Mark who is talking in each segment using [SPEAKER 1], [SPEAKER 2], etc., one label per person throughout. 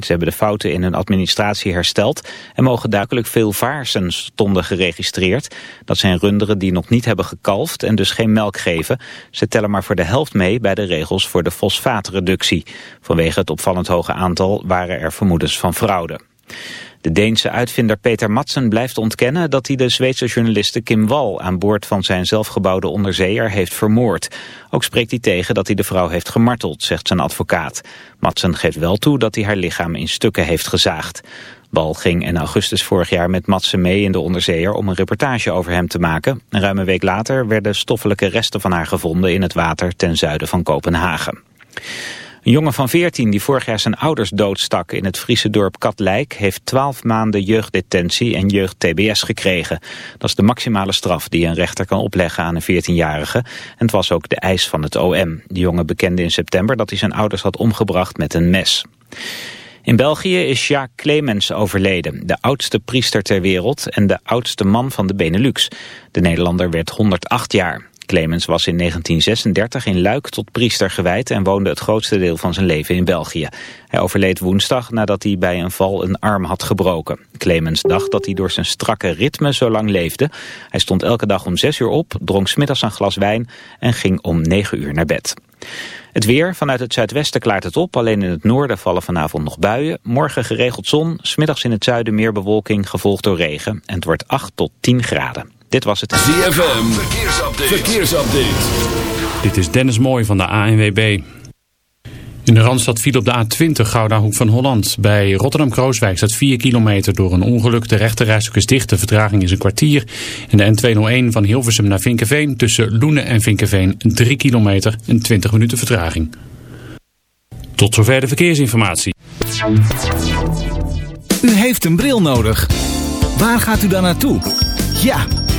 [SPEAKER 1] Ze hebben de fouten in hun administratie hersteld en mogen duidelijk veel vaarsen stonden geregistreerd. Dat zijn runderen die nog niet hebben gekalfd en dus geen melk geven. Ze tellen maar voor de helft mee bij de regels voor de fosfaatreductie. Vanwege het opvallend hoge aantal waren er vermoedens van fraude. De Deense uitvinder Peter Madsen blijft ontkennen dat hij de Zweedse journaliste Kim Wall aan boord van zijn zelfgebouwde onderzeeër heeft vermoord. Ook spreekt hij tegen dat hij de vrouw heeft gemarteld, zegt zijn advocaat. Madsen geeft wel toe dat hij haar lichaam in stukken heeft gezaagd. Wall ging in augustus vorig jaar met Madsen mee in de onderzeeër om een reportage over hem te maken. Een ruime week later werden stoffelijke resten van haar gevonden in het water ten zuiden van Kopenhagen. Een jongen van 14 die vorig jaar zijn ouders doodstak in het Friese dorp Katlijk heeft 12 maanden jeugddetentie en jeugd-TBS gekregen. Dat is de maximale straf die een rechter kan opleggen aan een 14-jarige. En het was ook de eis van het OM. De jongen bekende in september dat hij zijn ouders had omgebracht met een mes. In België is Jacques Clemens overleden, de oudste priester ter wereld en de oudste man van de Benelux. De Nederlander werd 108 jaar. Clemens was in 1936 in Luik tot priester gewijd en woonde het grootste deel van zijn leven in België. Hij overleed woensdag nadat hij bij een val een arm had gebroken. Clemens dacht dat hij door zijn strakke ritme zo lang leefde. Hij stond elke dag om 6 uur op, dronk smiddags een glas wijn en ging om 9 uur naar bed. Het weer, vanuit het zuidwesten klaart het op. Alleen in het noorden vallen vanavond nog buien. Morgen geregeld zon, smiddags in het zuiden meer bewolking, gevolgd door regen. En het wordt 8 tot 10 graden. Dit was het.
[SPEAKER 2] ZFM, verkeersupdate. verkeersupdate.
[SPEAKER 3] Dit is Dennis Mooij van de ANWB. In de Randstad viel op de A20 Gouda Hoek van Holland. Bij Rotterdam-Krooswijk staat 4 kilometer door een ongeluk. De rechterrijstuk is dicht, de vertraging is een kwartier. En de N201 van Hilversum naar Vinkenveen tussen Loenen en Vinkenveen 3 kilometer en 20 minuten vertraging. Tot zover de verkeersinformatie.
[SPEAKER 4] U heeft een bril nodig. Waar gaat u dan naartoe? Ja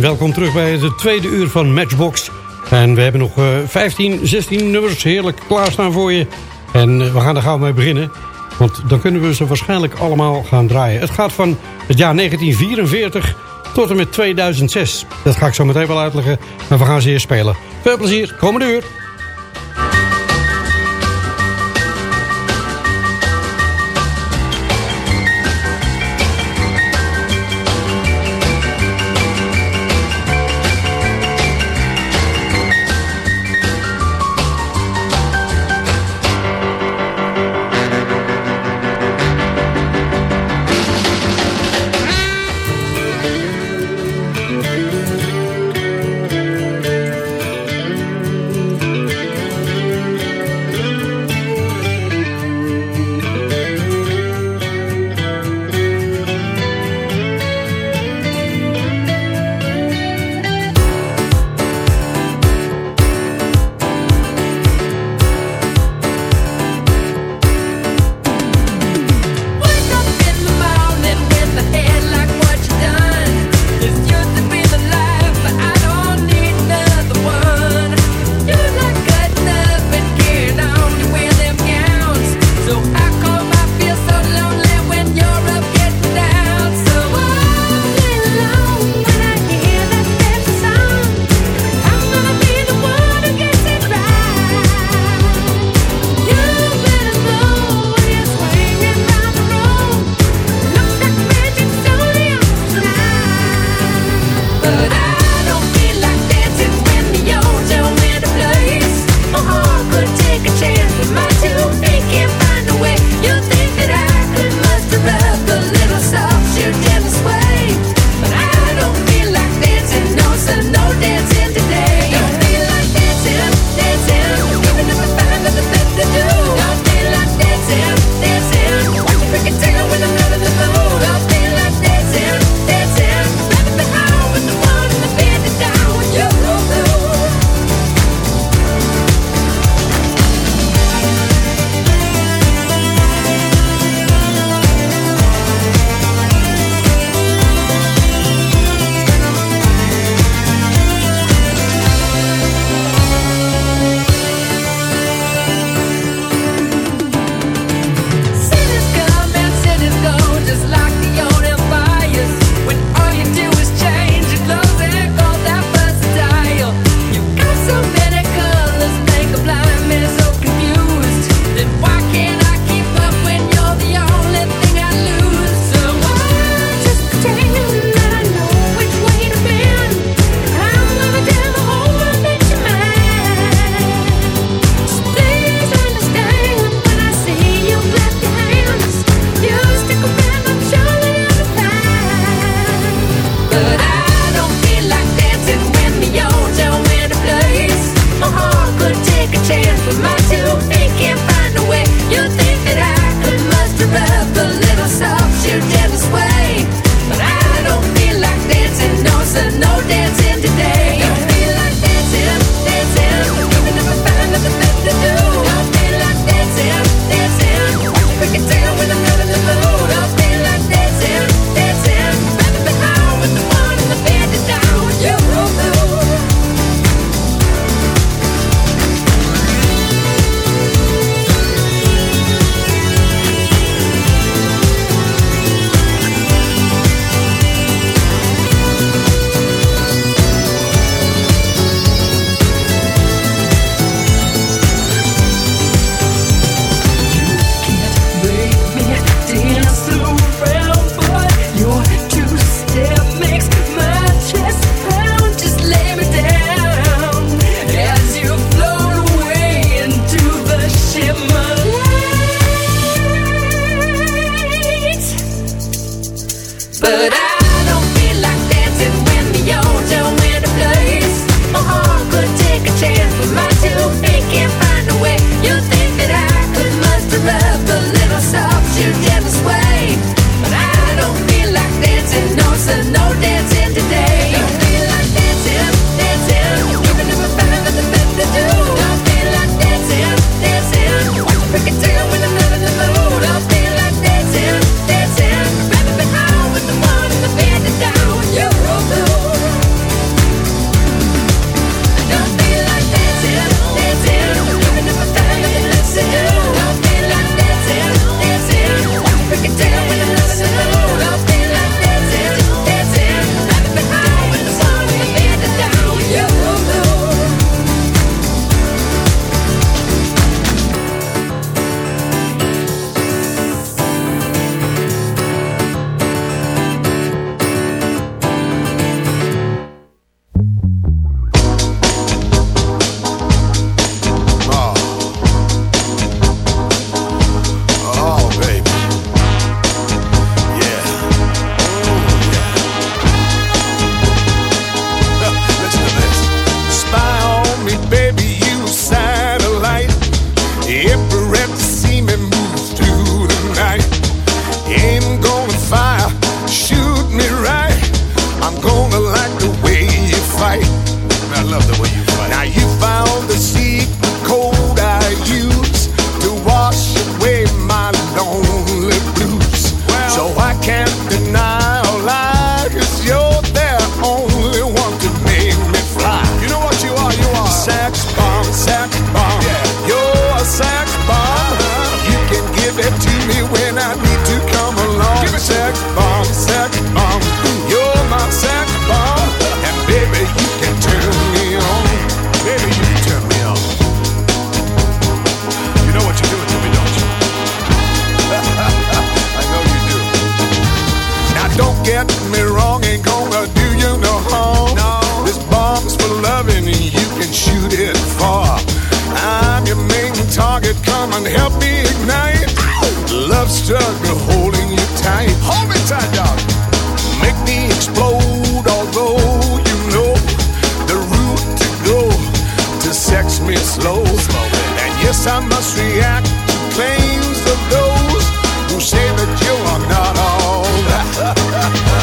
[SPEAKER 5] Welkom terug bij het tweede uur van Matchbox. En we hebben nog 15, eh, 16 nummers heerlijk klaarstaan voor je. En eh, we gaan er gauw mee beginnen. Want dan kunnen we ze waarschijnlijk allemaal gaan draaien. Het gaat van het jaar 1944 tot en met 2006. Dat ga ik zo meteen wel uitleggen. Maar we gaan ze eerst spelen. Veel plezier, komende uur.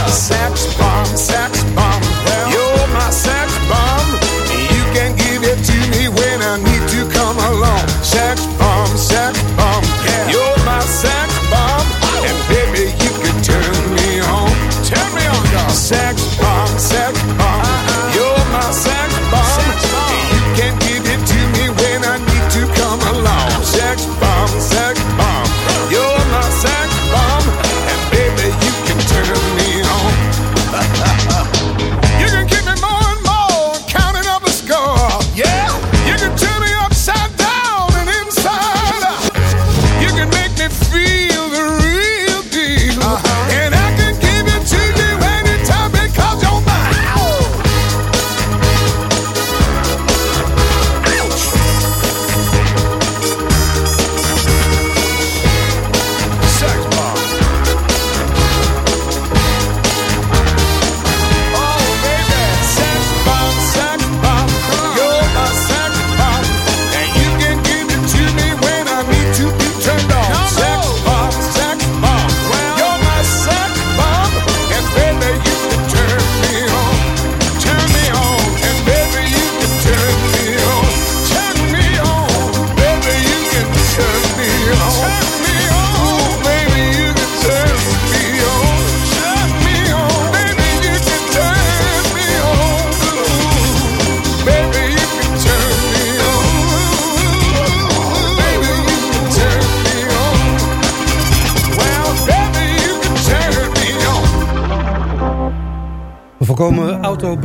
[SPEAKER 6] Sap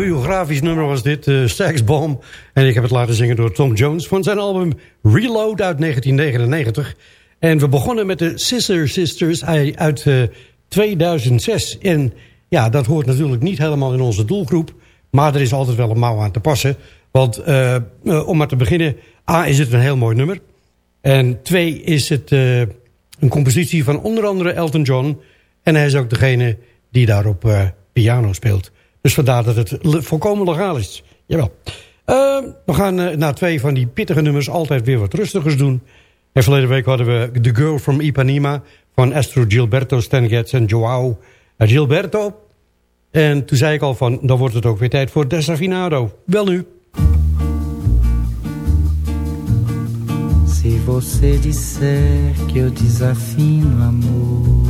[SPEAKER 6] autobiografisch nummer was dit, uh, Bomb. En ik heb het laten zingen door Tom Jones van zijn album Reload uit 1999. En we begonnen met de Sister Sisters uit eh, 2006. En ja, dat hoort natuurlijk niet helemaal in onze doelgroep. Maar er is altijd wel een mouw aan te passen. Want eh, eh, om maar te beginnen, A is het een heel mooi nummer. En twee is het eh, een compositie van onder andere Elton John. En hij is ook degene die daarop eh, piano speelt. Dus vandaar dat het volkomen legaal is. Jawel. Eh, we gaan eh, na twee van die pittige nummers altijd weer wat rustigers doen. En verleden week hadden we The Girl from Ipanema... van Astro Gilberto, Stan Getz en Joao Gilberto. En toen zei ik al van, dan wordt het ook weer tijd voor Desafinado. Wel nu.
[SPEAKER 7] Se você disser que eu amor,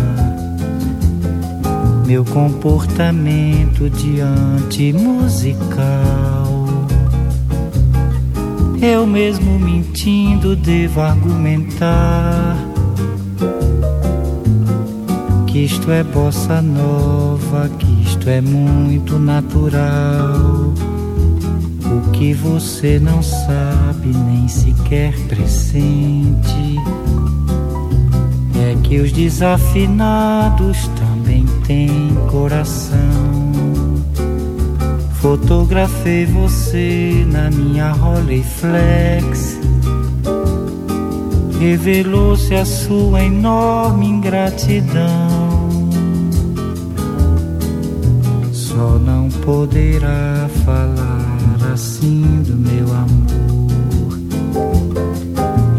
[SPEAKER 7] meu comportamento diante musical, eu mesmo mentindo devo argumentar que isto é bossa nova, que isto é muito natural. O que você não sabe nem sequer pressente que os desafinados também têm coração. Fotografei você na minha Rolleiflex. Revelou-se a sua enorme ingratidão. Só não poderá falar assim do meu amor.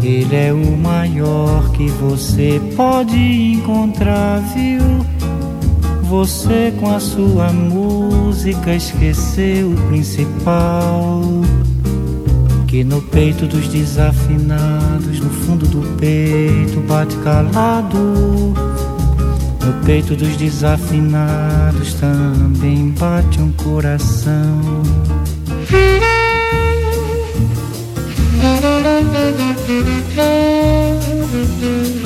[SPEAKER 7] Ele é o maior que você pode encontrar, viu? Você com a sua música esqueceu o principal. Que no peito dos desafinados, no fundo do peito, bate calado. No peito dos desafinados também bate um coração.
[SPEAKER 8] Mijn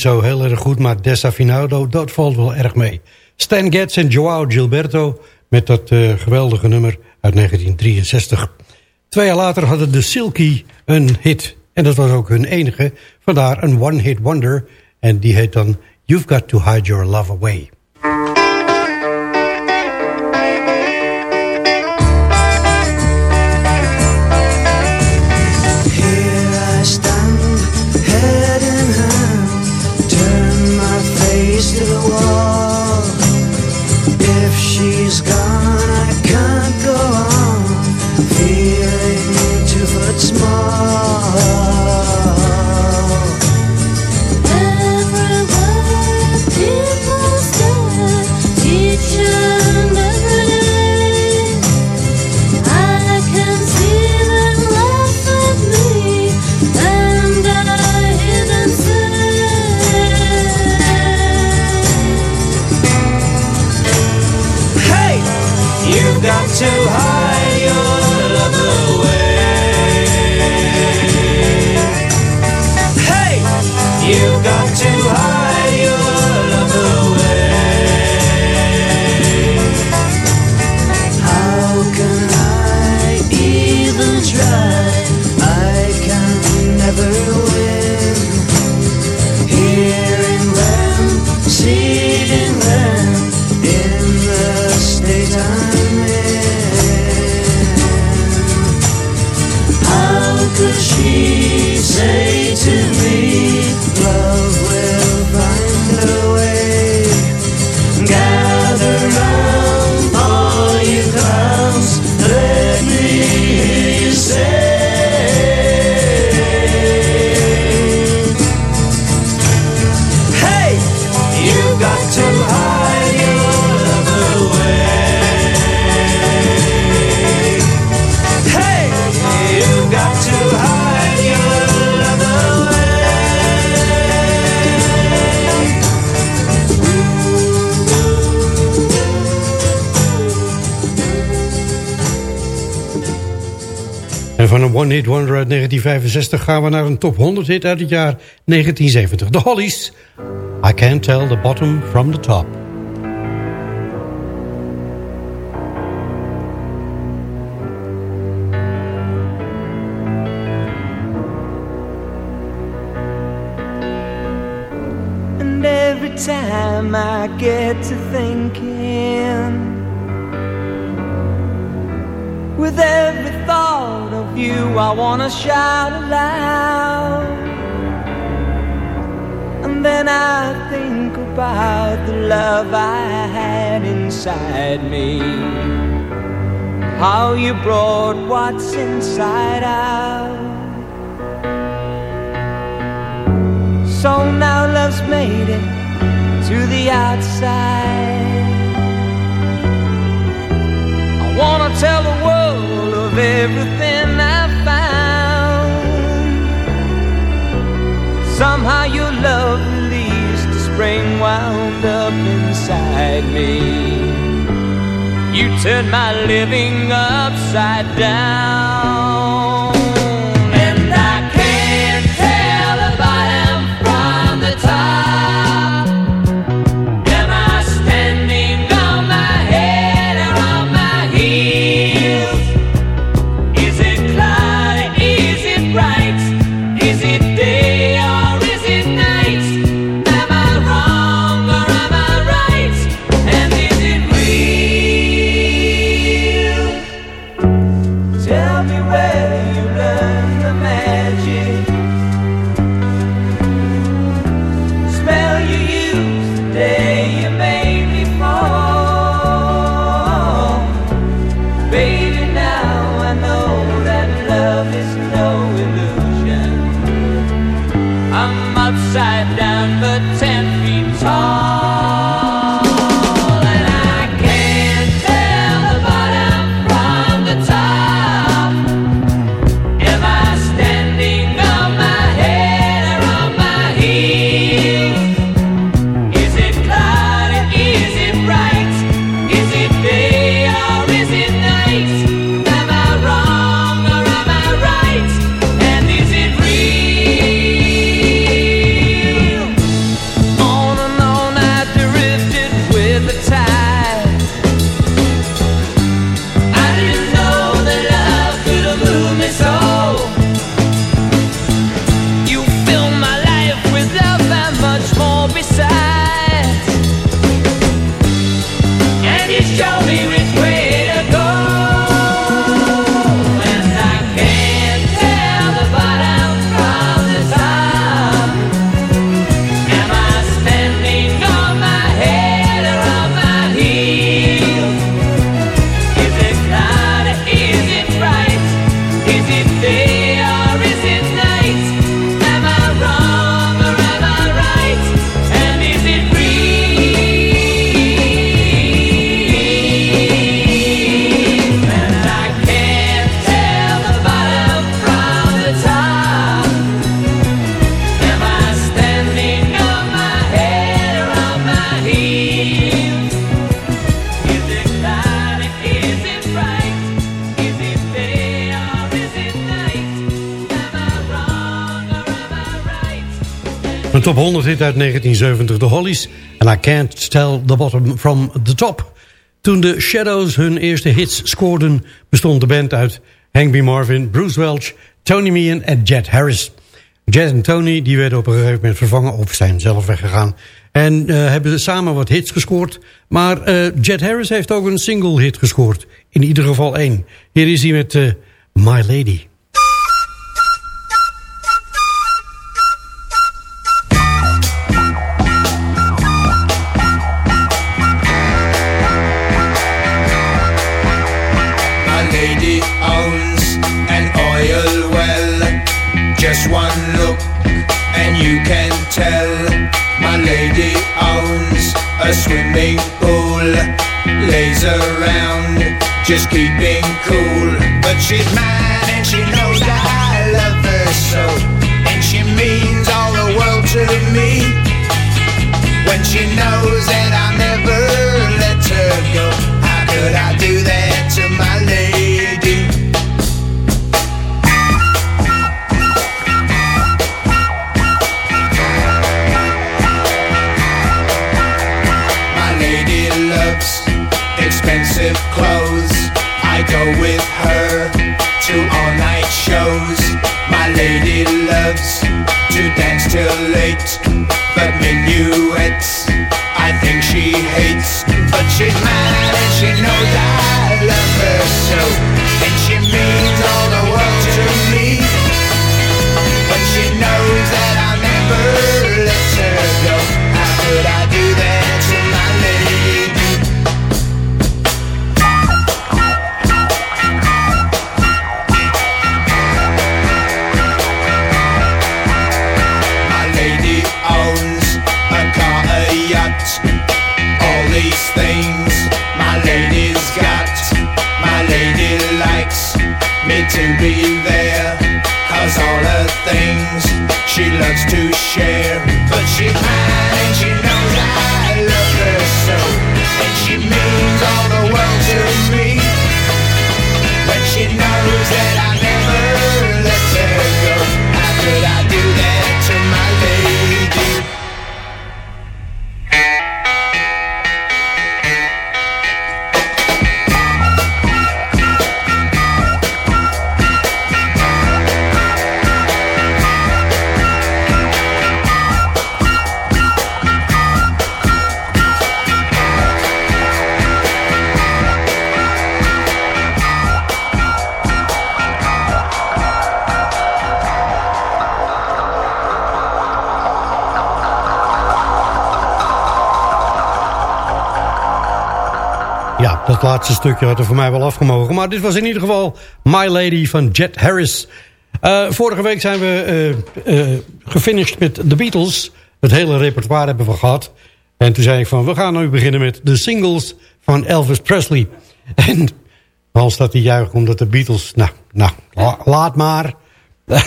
[SPEAKER 8] zo heel erg goed, maar Desafinado, dat valt wel erg mee. Stan Getz en Joao Gilberto met dat eh, geweldige nummer uit 1963. Twee jaar later hadden de Silky een hit. En dat was ook hun enige. Vandaar een one-hit wonder. En die heet dan You've Got to Hide Your Love Away. Wonder uit 1965 gaan we naar een top 100 hit uit het jaar 1970. De Hollies. I can't tell the bottom from the top.
[SPEAKER 9] And every time I get to thinking, with every thought of you, I wanna shout aloud. And then I think about the love I had inside me. How you brought what's inside out. So now love's made it to the outside. Wanna tell
[SPEAKER 10] the world of everything I found. Somehow your love released the spring wound up inside me. You turned my
[SPEAKER 5] living upside down. Hollies en I Can't Tell the Bottom from the Top. Toen de Shadows hun eerste hits scoorden... bestond de band uit Hank B. Marvin, Bruce Welch, Tony Meehan en Jet Harris. Jet en Tony die werden op een gegeven moment vervangen of zijn zelf weggegaan... en hebben hebben samen wat hits gescoord. Maar eh, uh, Jet Harris heeft ook een single hit gescoord. In ieder geval één. Hier is hij met uh, My Lady.
[SPEAKER 11] is keeping to be there. Cause all her things she loves to share, but she
[SPEAKER 5] can't. Laatste stukje had er voor mij wel afgemogen. Maar dit was in ieder geval My Lady van Jet Harris. Eh, vorige week zijn we eh, eh, gefinished met The Beatles. Het hele repertoire hebben we gehad. En toen zei ik van, we gaan nu beginnen met de singles van Elvis Presley. En Hans staat te juichen omdat de Beatles... Nou, nou la- laat maar.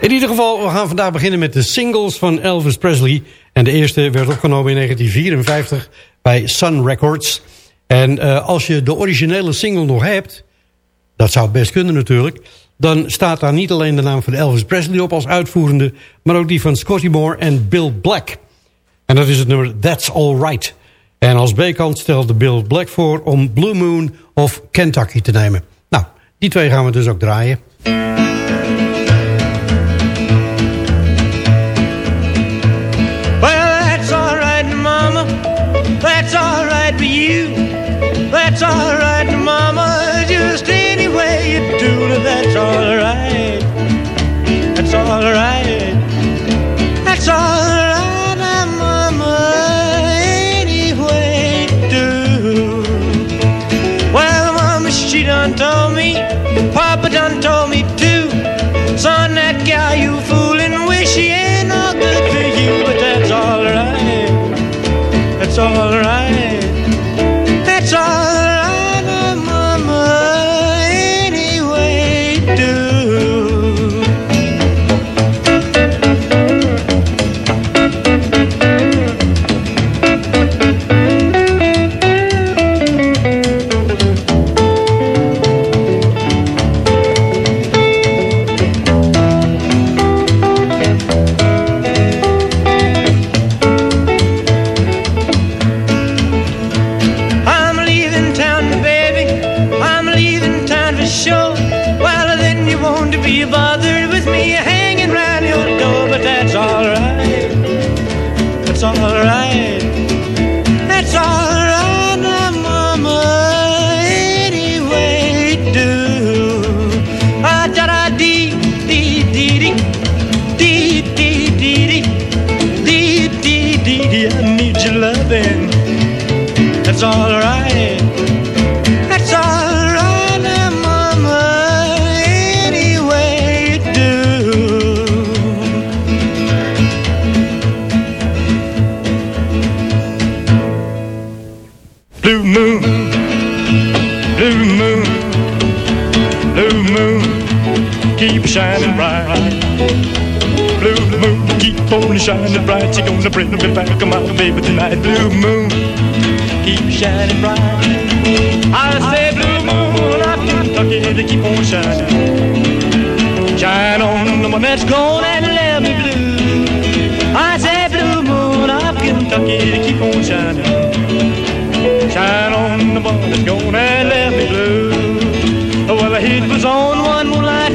[SPEAKER 5] In ieder geval, we gaan vandaag beginnen met de singles van Elvis Presley. En de eerste werd opgenomen in 1954 bij Sun Records. En eh, als je de originele single nog hebt... dat zou best kunnen natuurlijk... dan staat daar niet alleen de naam van Elvis Presley op als uitvoerende... maar ook die van Scotty Moore en Bill Black. En dat is het nummer That's Alright. En als B-kant stelde Bill Black voor om Blue Moon of Kentucky te nemen. Nou, die twee gaan we dus ook draaien.
[SPEAKER 12] Blue moon, blue moon, keep shining bright. Blue moon, keep on shining bright. You're gonna bring me back, my baby tonight. Blue moon keep shining bright. I say blue moon of Kentucky to keep on shining. Shine on the one that's gone and let me blue. I say blue moon of Kentucky to keep on shining. Shine on the one that's gone and let me blue. Well, the heat was on one moonlight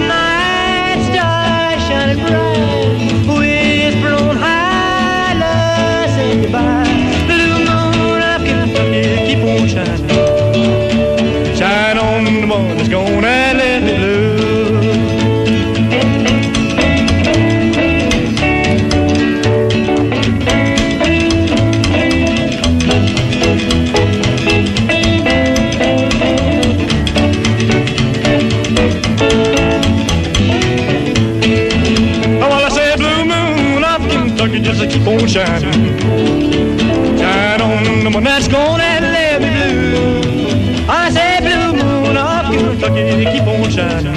[SPEAKER 12] da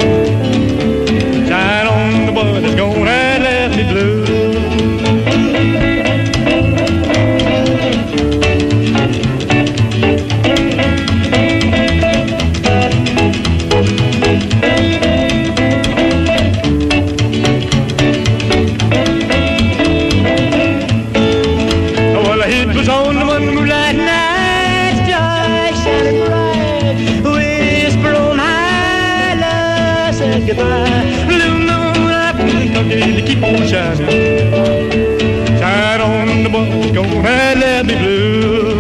[SPEAKER 12] On the blue.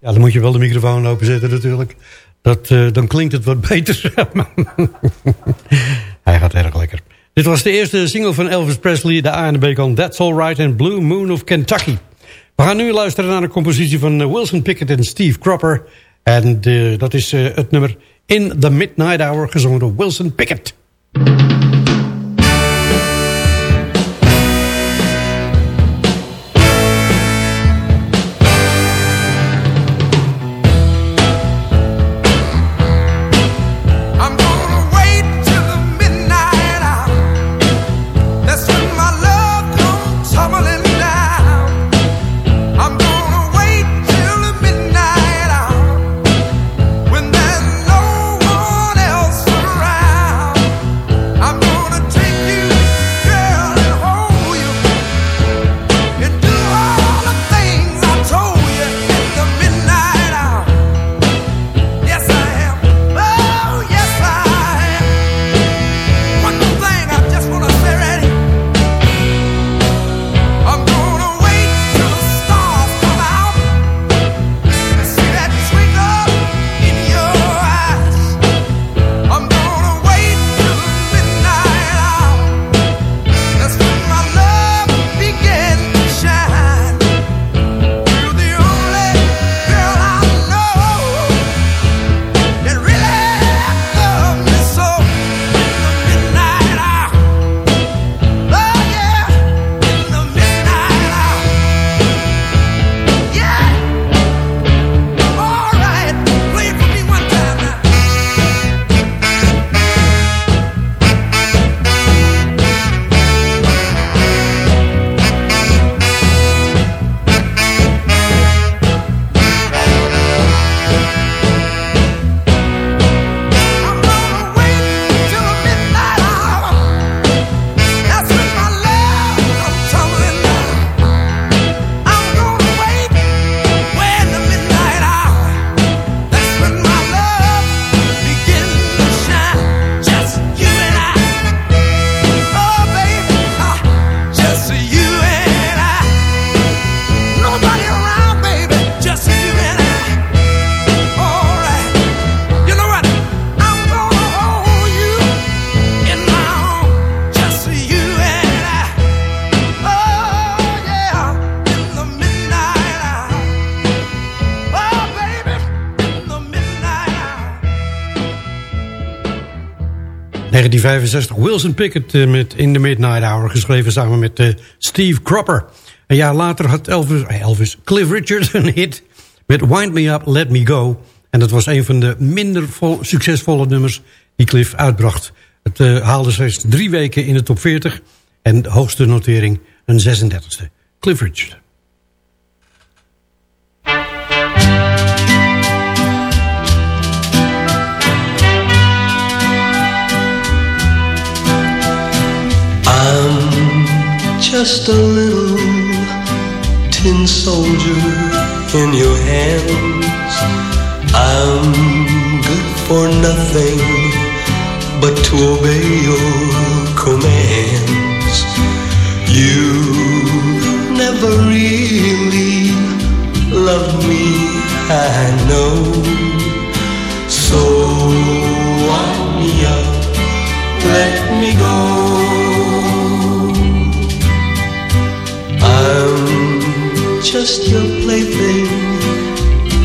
[SPEAKER 5] Ja, dan moet je wel de microfoon openzetten natuurlijk. Dat, eh, dan klinkt het wat beter. Hij gaat erg lekker. Dit was de eerste single van Elvis Presley, de A en de B-kant That's Alright en Blue Moon of Kentucky.
[SPEAKER 6] We gaan nu luisteren naar een compositie van eh, Wilson Pickett en Steve Cropper. En eh, dat is het nummer In the Midnight Hour, gezongen door Wilson Pickett. 1965, Wilson Pickett eh, met In the Midnight Hour, geschreven samen met eh, Steve Cropper. Een jaar later had Elvis, eh, Elvis Cliff Richard een hit met Wind Me Up, Let Me Go. En dat was een van de minder vol- succesvolle nummers die Cliff uitbracht. Het haalde slechts drie weken in de top 40 en de hoogste notering een 36e. Cliff Richard.
[SPEAKER 13] Just a little tin soldier in your hands. I'm good for nothing but to obey your commands. You never really loved me, I know. So wind me up, let me go. Just your plaything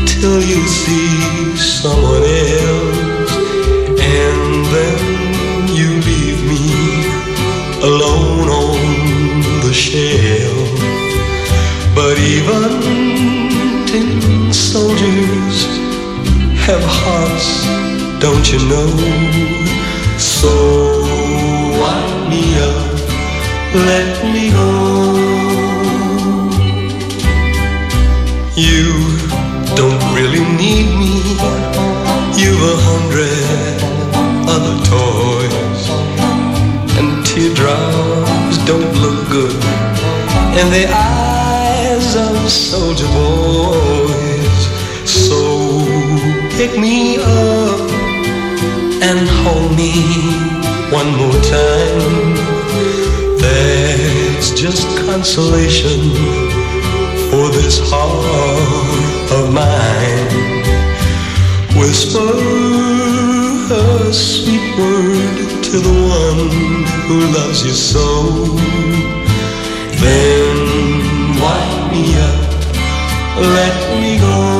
[SPEAKER 13] till you see someone else, and then you leave me alone on the shelf. But even tin soldiers have hearts, don't you know? So wind me up, let me go. You don't really need me. You've a hundred other toys, and teardrops don't look good in the eyes of soldier boys. So pick me up and hold me one more time. There's just consolation this heart of mine. Whisper a sweet word to the one who loves you so. Then wipe me up, let me go.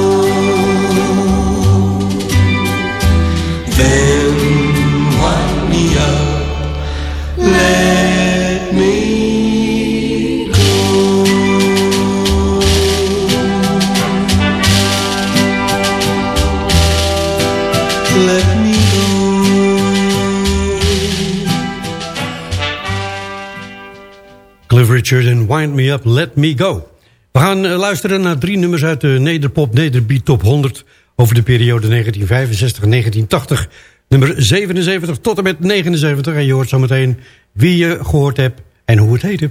[SPEAKER 11] Richard en Wind Me Up, Let Me Go. We gaan eh, luisteren naar drie nummers uit de Nederpop Nederbeat Top 100... over de periode 1965-1980. Nummer 77 tot en met 79. En je hoort zometeen wie je gehoord hebt en hoe het heette.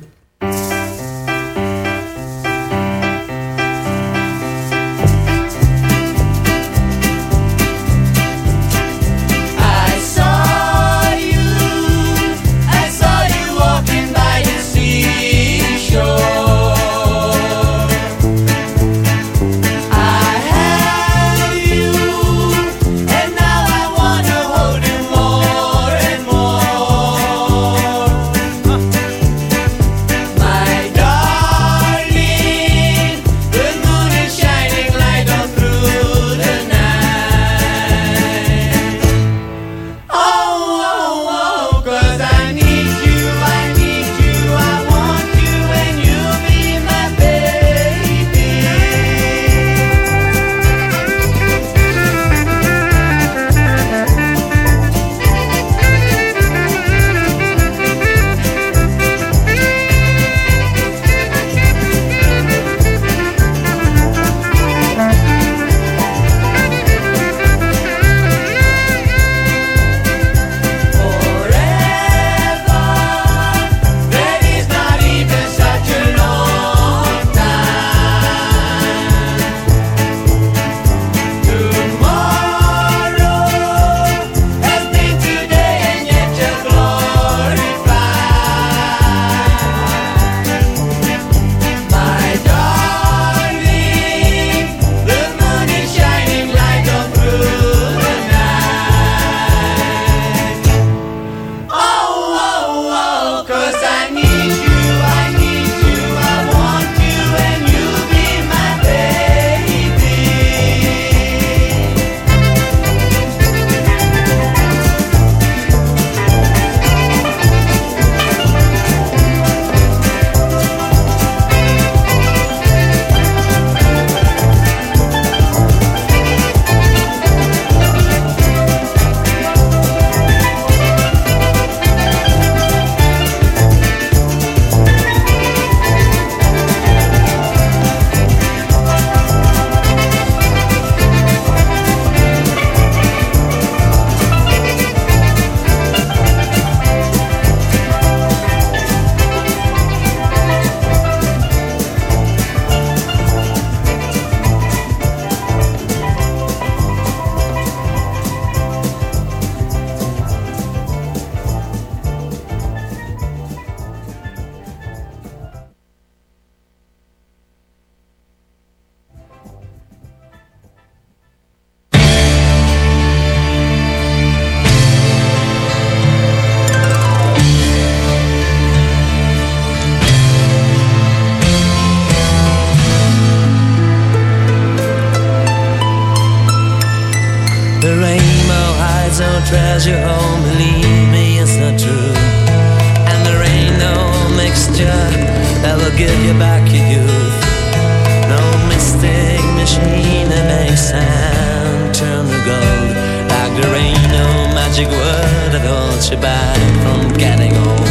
[SPEAKER 14] chain and a
[SPEAKER 8] sand turn to gold. Like there ain't no magic word that holds you back from getting old.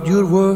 [SPEAKER 8] your
[SPEAKER 15] word.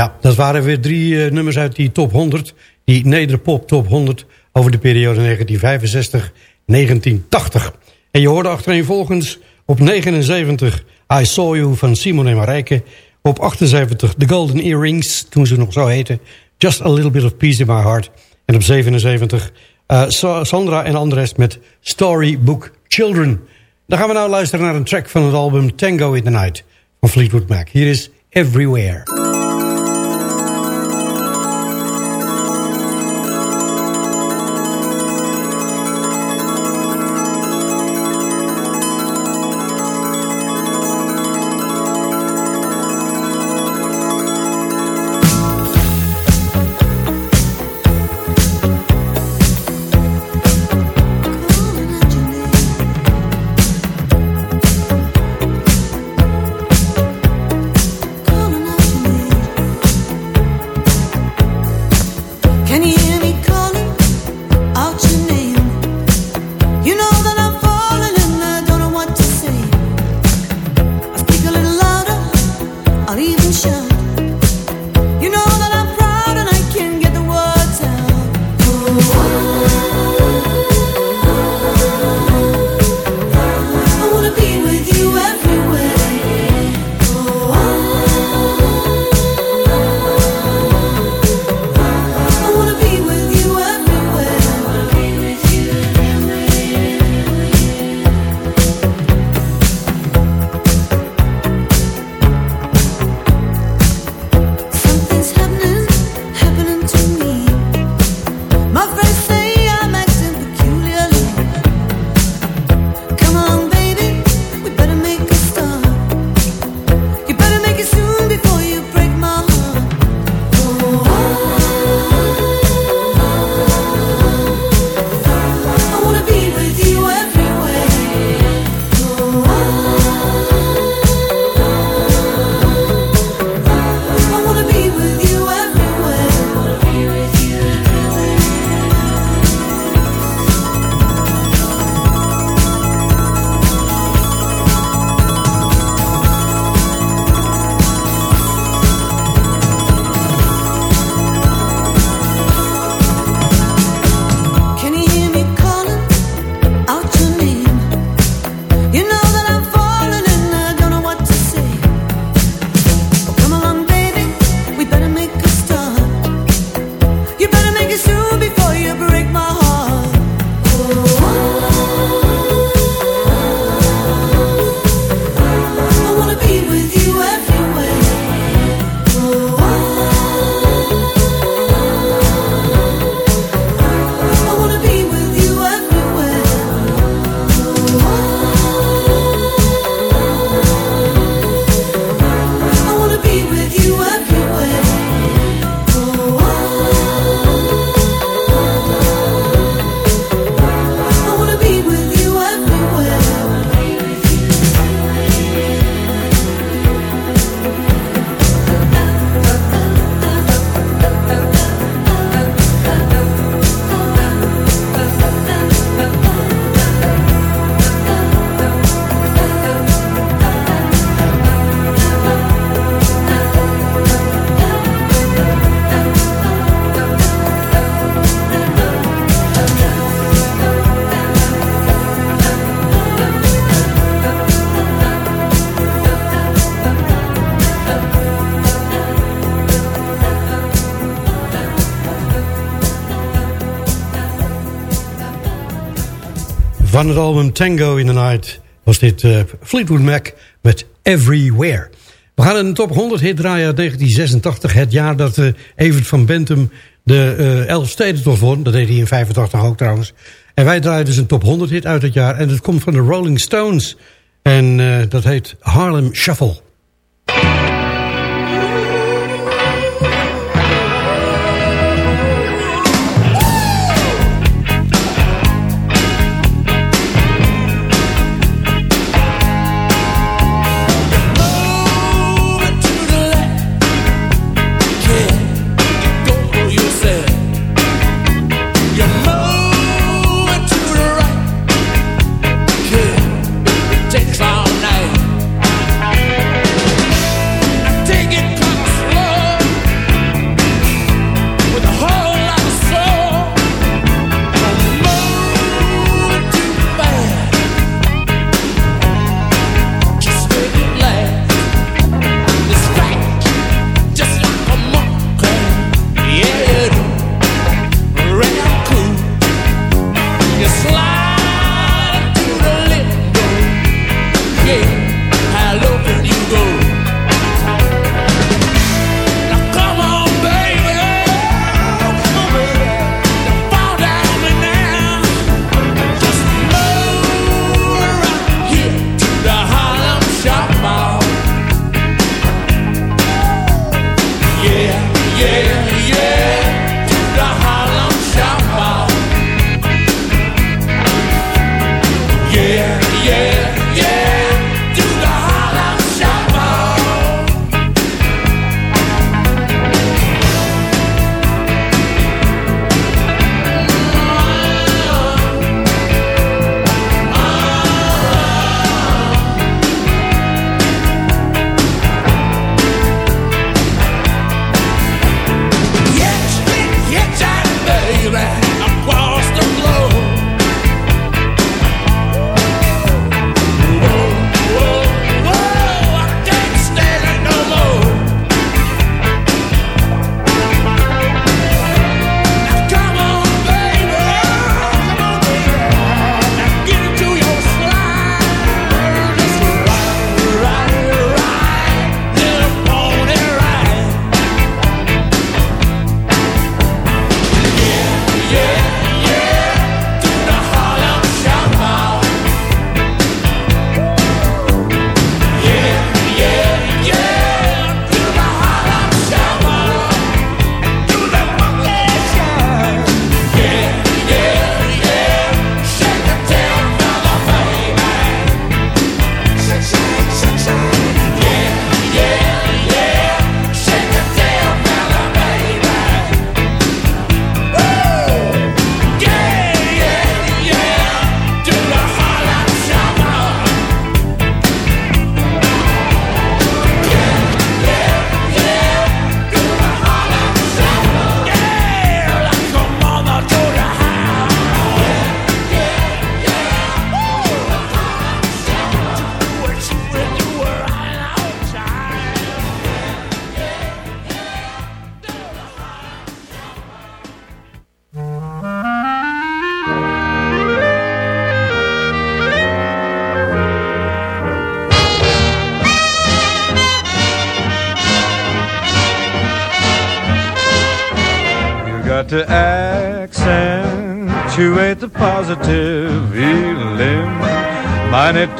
[SPEAKER 16] Ja, dat waren weer drie eh, nummers uit die top 100. Die Nederpop top 100 over de periode 1965-1980. En je hoorde achtereenvolgens op 79 I Saw You van Simon en Marijke. Op 78 The Golden Earrings, toen ze nog zo heten. Just a Little Bit of Peace in My Heart. En op 77 eh, Sa- Sandra en Andres met Storybook Children. Dan gaan we nou luisteren naar een track van het album Tango in the Night van Fleetwood Mac. Hier is Everywhere. Van het album Tango in the Night was dit eh, Fleetwood Mac met Everywhere. We gaan een top 100 hit draaien uit 1986. Het jaar dat eh, Evert van Bentum de eh Elfstedentocht won. Dat deed hij in 85 ook trouwens. En wij draaien dus een top 100 hit uit het jaar. En dat komt van de Rolling Stones. En dat heet Harlem Shuffle.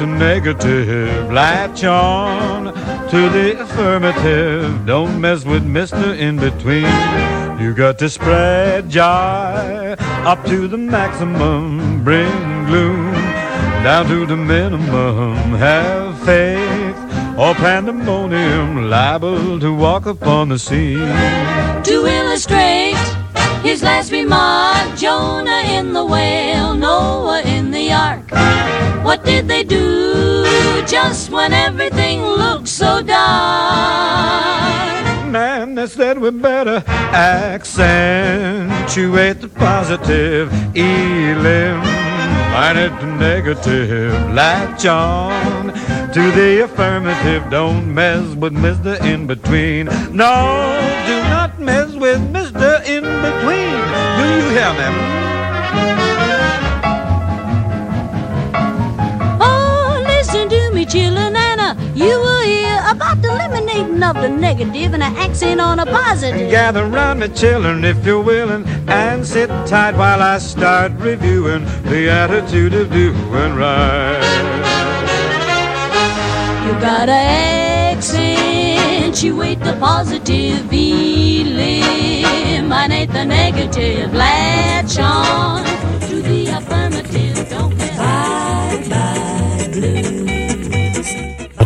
[SPEAKER 11] The
[SPEAKER 17] negative. Latch on to the affirmative. Don't mess with Mr. In Between. You got to spread joy up to the maximum. Bring gloom down to the minimum. Have faith or pandemonium liable to walk upon the scene.
[SPEAKER 18] To illustrate his last remark, Jonah in the whale, Noah in the ark. What did they do just when everything looked so dark?
[SPEAKER 17] Man, they said we better accentuate the positive, eliminate the negative. Latch on to the affirmative. Don't mess with Mr. In Between. No, do not mess with Mr. In Between. Do you hear me?
[SPEAKER 18] You will hear about the eliminating of the negative and an accent on a positive.
[SPEAKER 17] Gather round me, children, if you're willing, and sit tight while I start reviewing the attitude of doing right.
[SPEAKER 18] You gotta accentuate the positive, eliminate the negative, latch on to the affirmative. Don't get bye bye blue.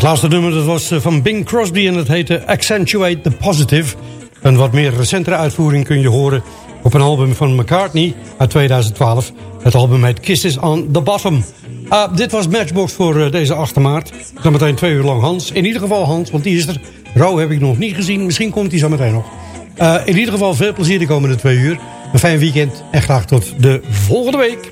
[SPEAKER 5] Laatste nummer dat was eh, van Bing Crosby en dat heette Accentuate the Positive. Een wat meer recentere uitvoering kun je horen op een album van McCartney uit 2012. Het album heet Kisses on the Bottom. Ah, dit was Matchbox voor eh, deze 8 maart. Zometeen twee uur lang Hans. In ieder geval Hans, want die is er. Ro heb ik nog niet gezien. Misschien komt hij zo meteen nog. Eh, in ieder geval veel plezier de komende twee uur. Een fijn weekend en graag tot de volgende week.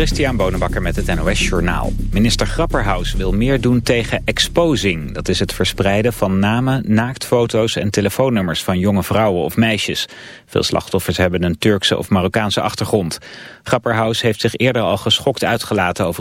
[SPEAKER 1] Christian Bonenbakker met het NOS Journaal. Minister Grapperhaus wil meer doen tegen exposing. Dat is het verspreiden van namen, naaktfoto's en telefoonnummers van jonge vrouwen of meisjes. Veel slachtoffers hebben een Turkse of Marokkaanse achtergrond. Grapperhaus heeft zich eerder al geschokt uitgelaten over